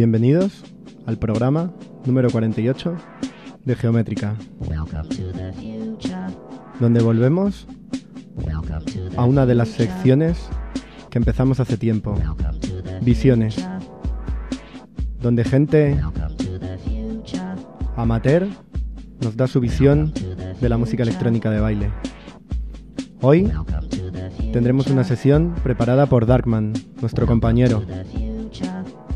Bienvenidos al programa número 48 de Geométrica, donde volvemos a una de las secciones que empezamos hace tiempo, Visiones, donde gente amateur nos da su visión de la música electrónica de baile. Hoy tendremos una sesión preparada por Darkman, nuestro compañero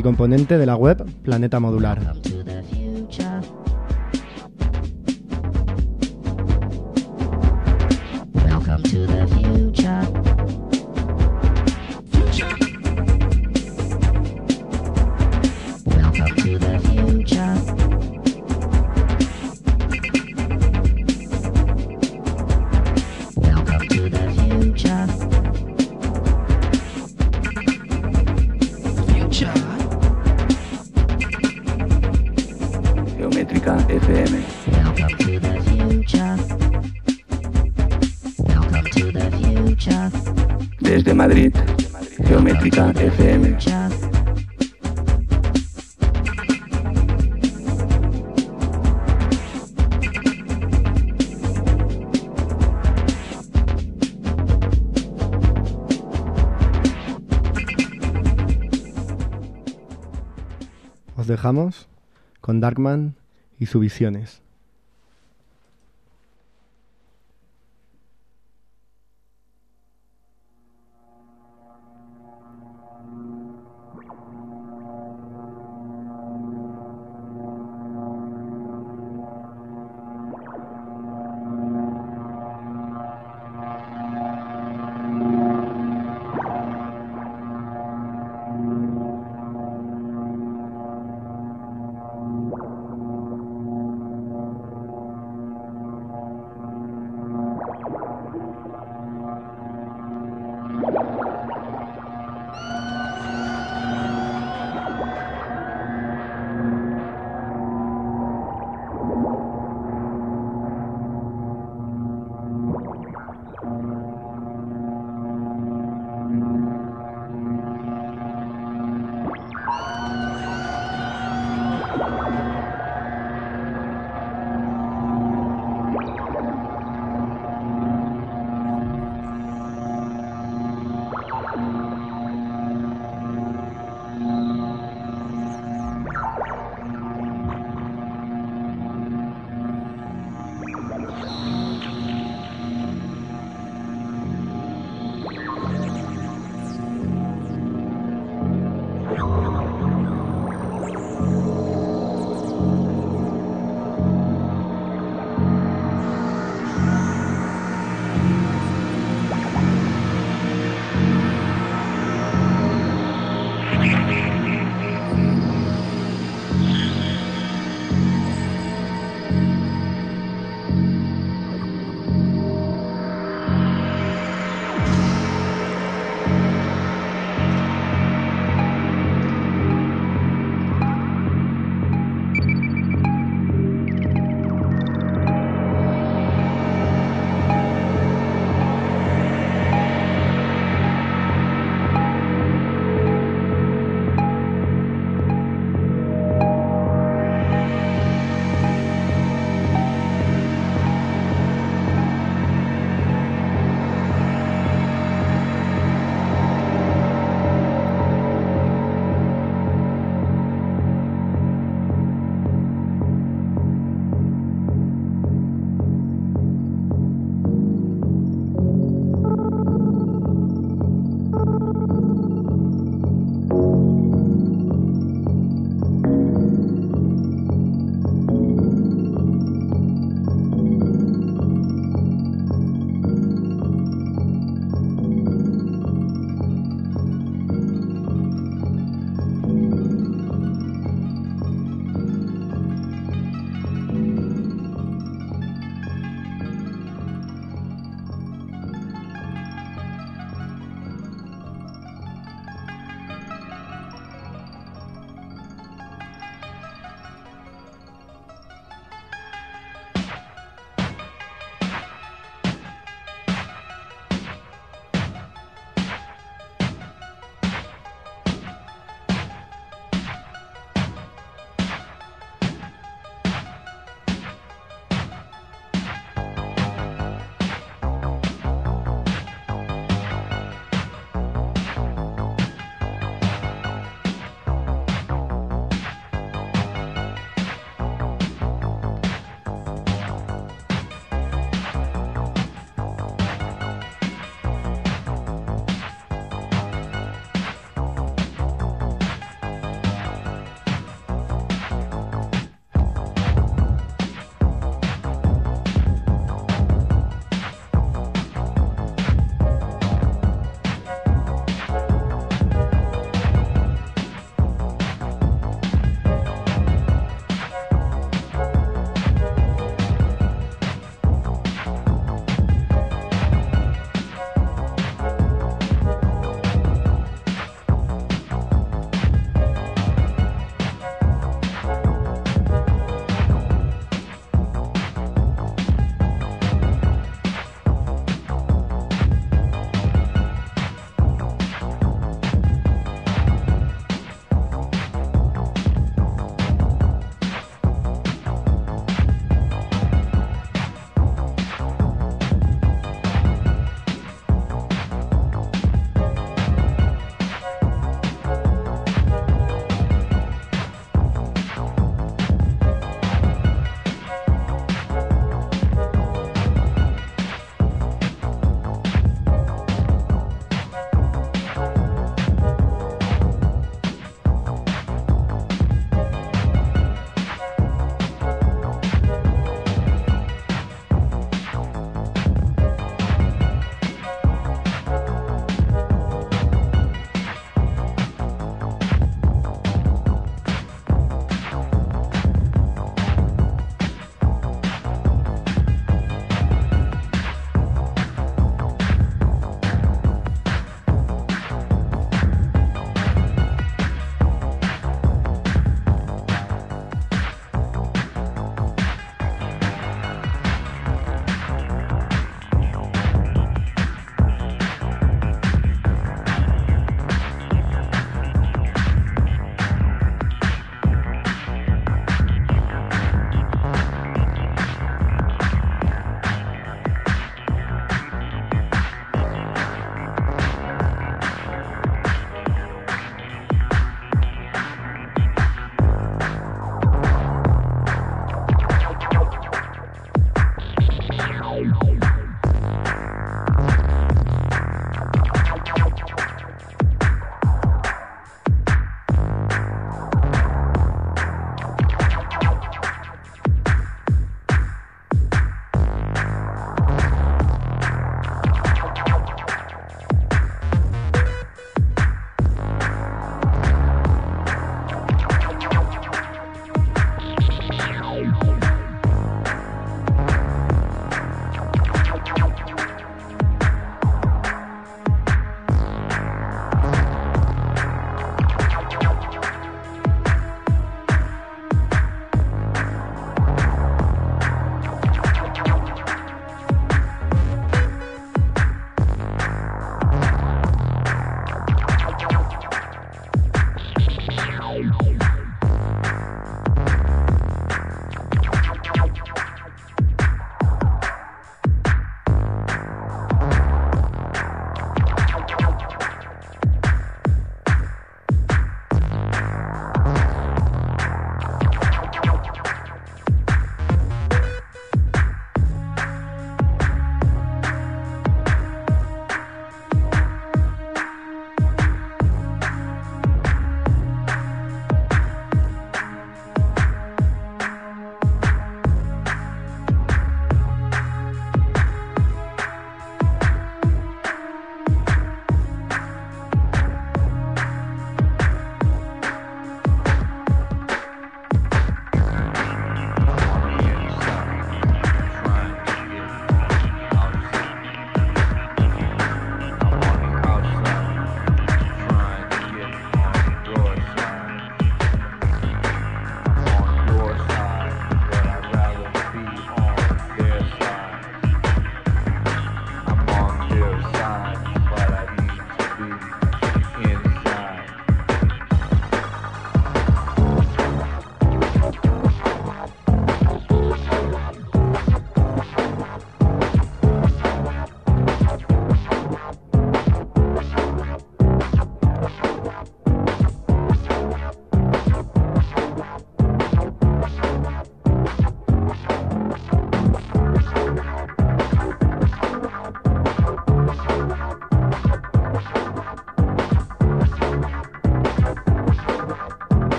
y componente de la web Planeta Modular. Dejamos con Darkman y sus visiones.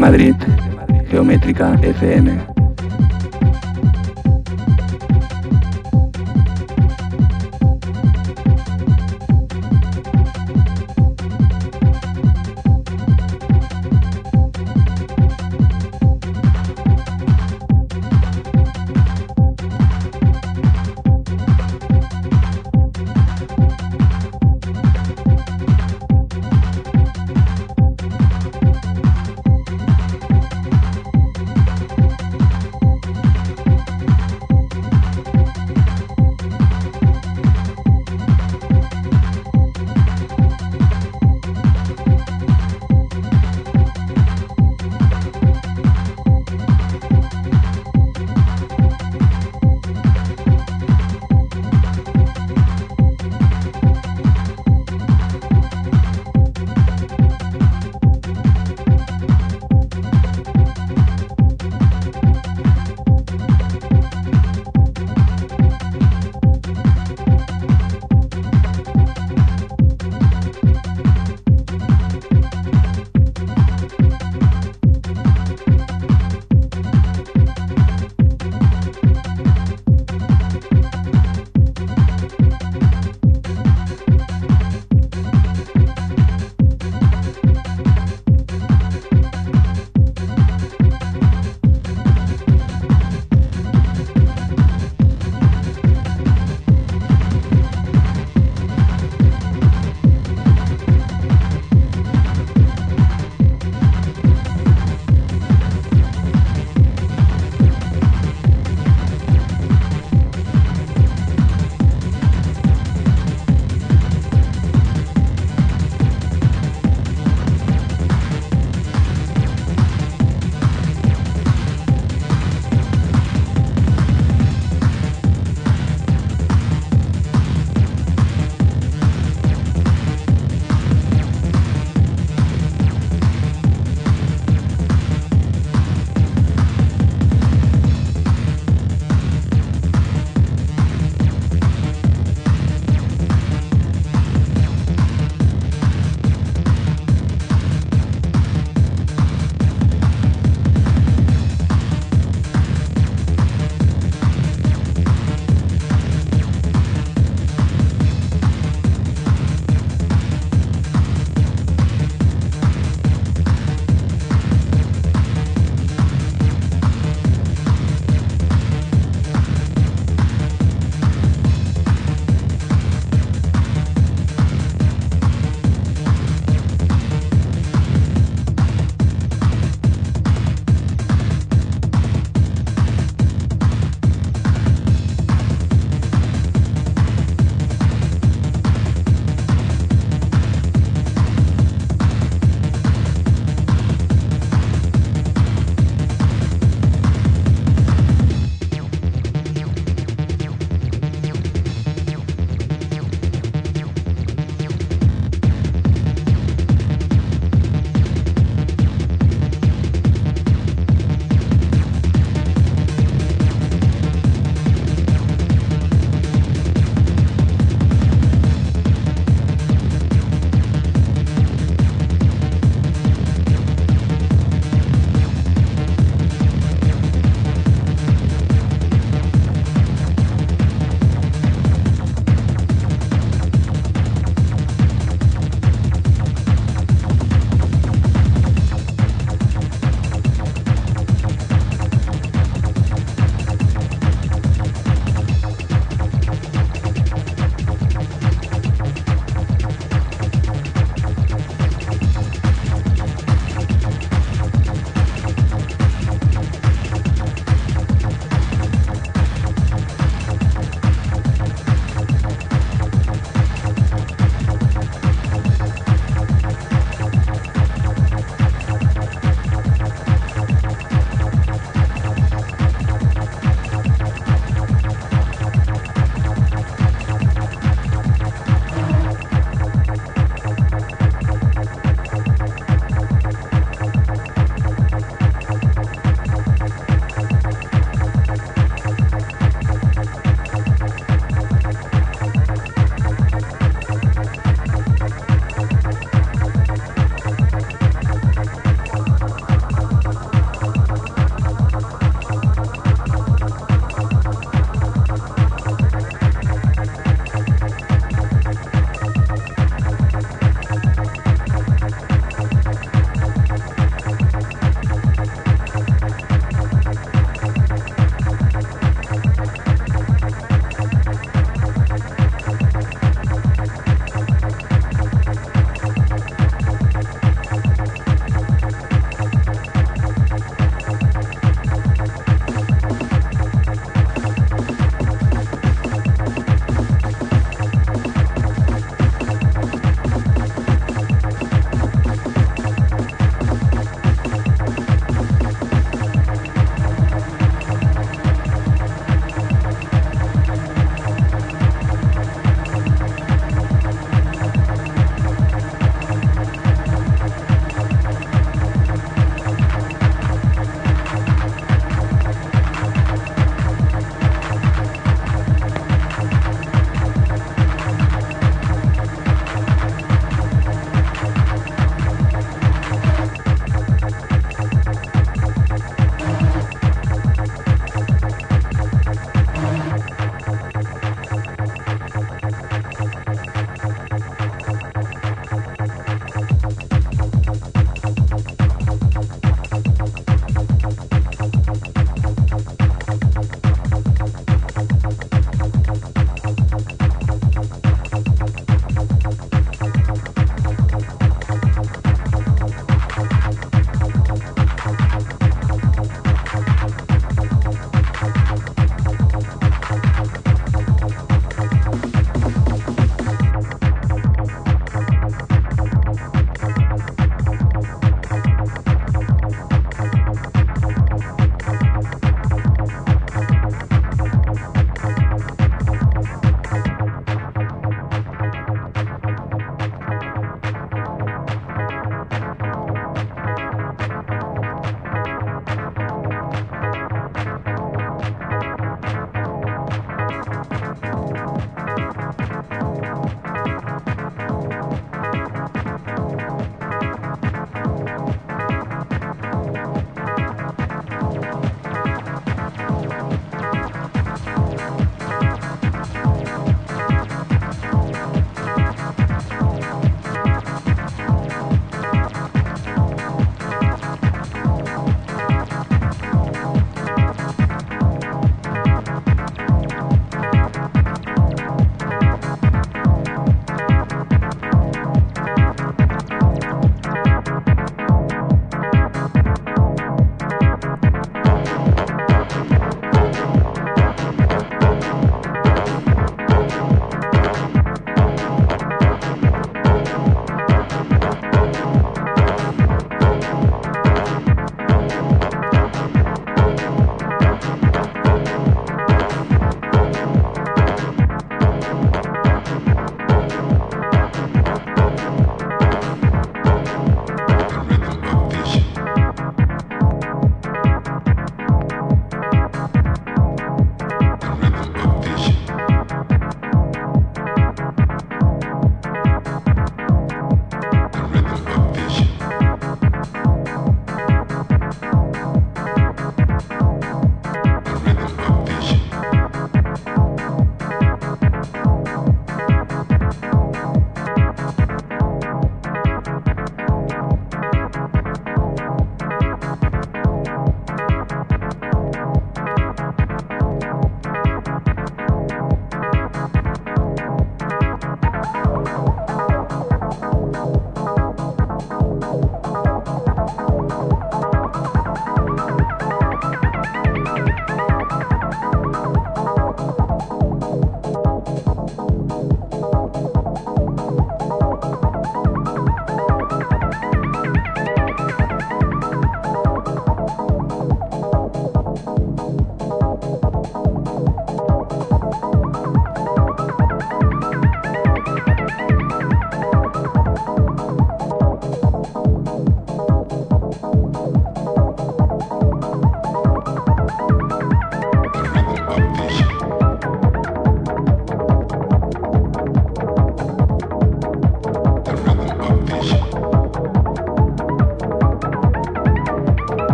Madrid, Geométrica FM.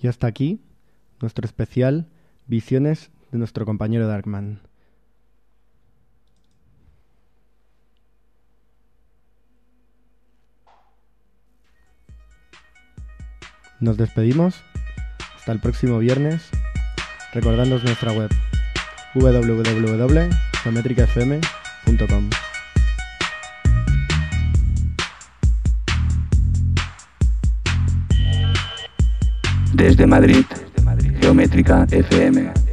Y hasta aquí nuestro especial Visiones de nuestro compañero Darkman. Nos despedimos hasta el próximo viernes recordándonos nuestra web www.geometricafm.com. Desde Madrid, Geométrica FM.